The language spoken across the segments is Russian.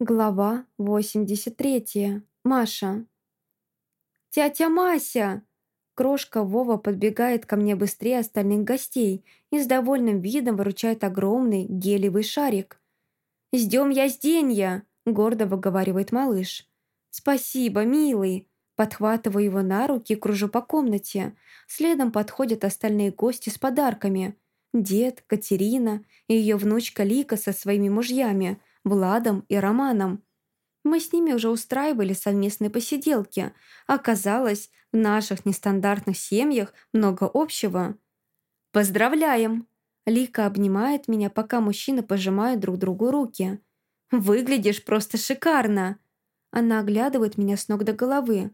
Глава 83. Маша. «Тятя Мася!» Крошка Вова подбегает ко мне быстрее остальных гостей и с довольным видом выручает огромный гелевый шарик. «Ждем я я!» – гордо выговаривает малыш. «Спасибо, милый!» Подхватываю его на руки и кружу по комнате. Следом подходят остальные гости с подарками. Дед, Катерина и ее внучка Лика со своими мужьями – Владом и Романом. Мы с ними уже устраивали совместные посиделки. Оказалось, в наших нестандартных семьях много общего. «Поздравляем!» Лика обнимает меня, пока мужчины пожимают друг другу руки. «Выглядишь просто шикарно!» Она оглядывает меня с ног до головы.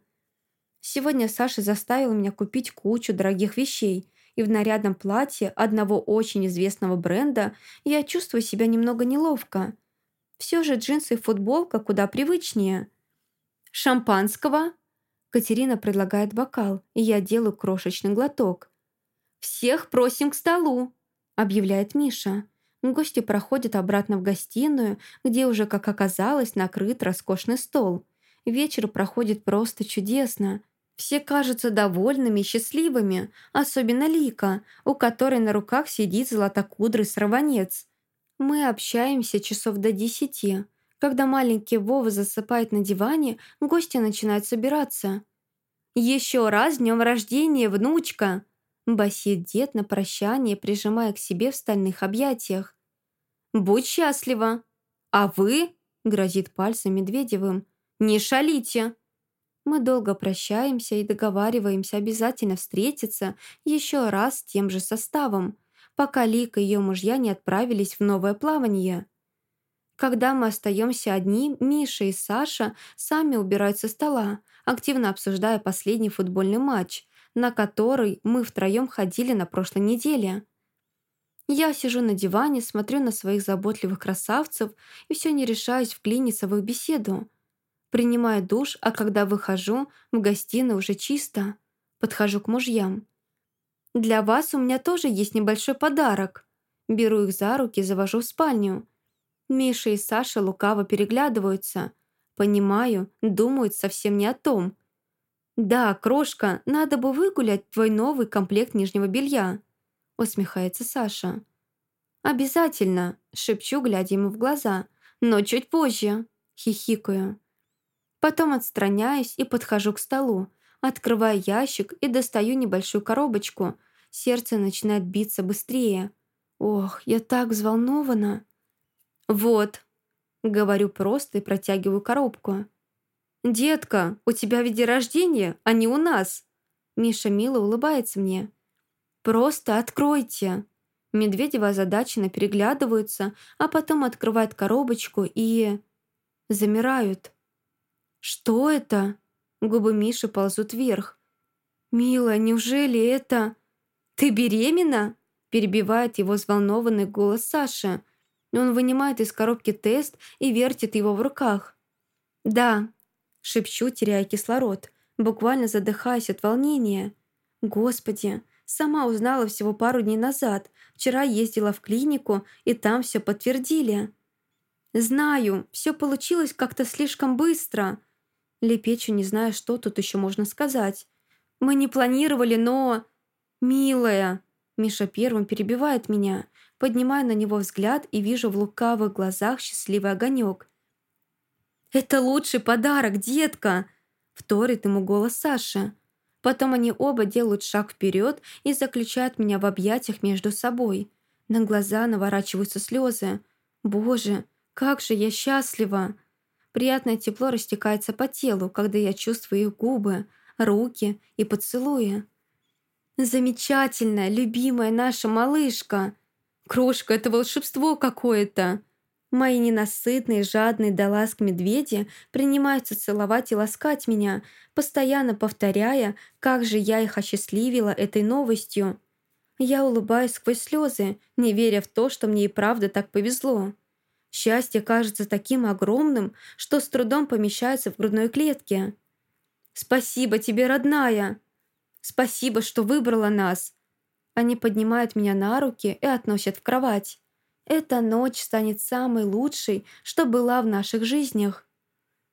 Сегодня Саша заставил меня купить кучу дорогих вещей, и в нарядном платье одного очень известного бренда я чувствую себя немного неловко. Все же джинсы и футболка куда привычнее. «Шампанского?» Катерина предлагает бокал, и я делаю крошечный глоток. «Всех просим к столу!» объявляет Миша. Гости проходят обратно в гостиную, где уже, как оказалось, накрыт роскошный стол. Вечер проходит просто чудесно. Все кажутся довольными и счастливыми, особенно Лика, у которой на руках сидит златокудрый сорванец. Мы общаемся часов до десяти. Когда маленький Вова засыпает на диване, гости начинают собираться. «Еще раз днем рождения, внучка!» Басит дед на прощание, прижимая к себе в стальных объятиях. «Будь счастлива!» «А вы?» — грозит пальцем Медведевым. «Не шалите!» Мы долго прощаемся и договариваемся обязательно встретиться еще раз с тем же составом пока Лика и ее мужья не отправились в новое плавание. Когда мы остаемся одни, Миша и Саша сами убирают со стола, активно обсуждая последний футбольный матч, на который мы втроем ходили на прошлой неделе. Я сижу на диване, смотрю на своих заботливых красавцев и все не решаюсь вклиниться в их беседу. Принимаю душ, а когда выхожу, в гостиной уже чисто. Подхожу к мужьям. Для вас у меня тоже есть небольшой подарок. Беру их за руки, завожу в спальню. Миша и Саша лукаво переглядываются. Понимаю, думают совсем не о том. «Да, крошка, надо бы выгулять твой новый комплект нижнего белья», усмехается Саша. «Обязательно», шепчу, глядя ему в глаза. «Но чуть позже», хихикаю. Потом отстраняюсь и подхожу к столу, Открываю ящик и достаю небольшую коробочку. Сердце начинает биться быстрее. Ох, я так взволнована. «Вот», — говорю просто и протягиваю коробку. «Детка, у тебя ведь день рождения, а не у нас!» Миша мило улыбается мне. «Просто откройте!» Медведева озадаченно переглядываются, а потом открывают коробочку и... замирают. «Что это?» Губы Миши ползут вверх. «Милая, неужели это...» «Ты беременна?» Перебивает его взволнованный голос Саши. Он вынимает из коробки тест и вертит его в руках. «Да», — шепчу, теряя кислород, буквально задыхаясь от волнения. «Господи, сама узнала всего пару дней назад. Вчера ездила в клинику, и там все подтвердили». «Знаю, все получилось как-то слишком быстро», Лепечу, не зная, что тут еще можно сказать. «Мы не планировали, но...» «Милая!» Миша первым перебивает меня. Поднимаю на него взгляд и вижу в лукавых глазах счастливый огонек. «Это лучший подарок, детка!» Вторит ему голос Саши. Потом они оба делают шаг вперед и заключают меня в объятиях между собой. На глаза наворачиваются слезы. «Боже, как же я счастлива!» Приятное тепло растекается по телу, когда я чувствую их губы, руки и поцелуи. «Замечательная, любимая наша малышка! Крошка, это волшебство какое-то!» Мои ненасытные, жадные до ласк медведи принимаются целовать и ласкать меня, постоянно повторяя, как же я их осчастливила этой новостью. Я улыбаюсь сквозь слезы, не веря в то, что мне и правда так повезло. Счастье кажется таким огромным, что с трудом помещается в грудной клетке. «Спасибо тебе, родная! Спасибо, что выбрала нас!» Они поднимают меня на руки и относят в кровать. Эта ночь станет самой лучшей, что была в наших жизнях.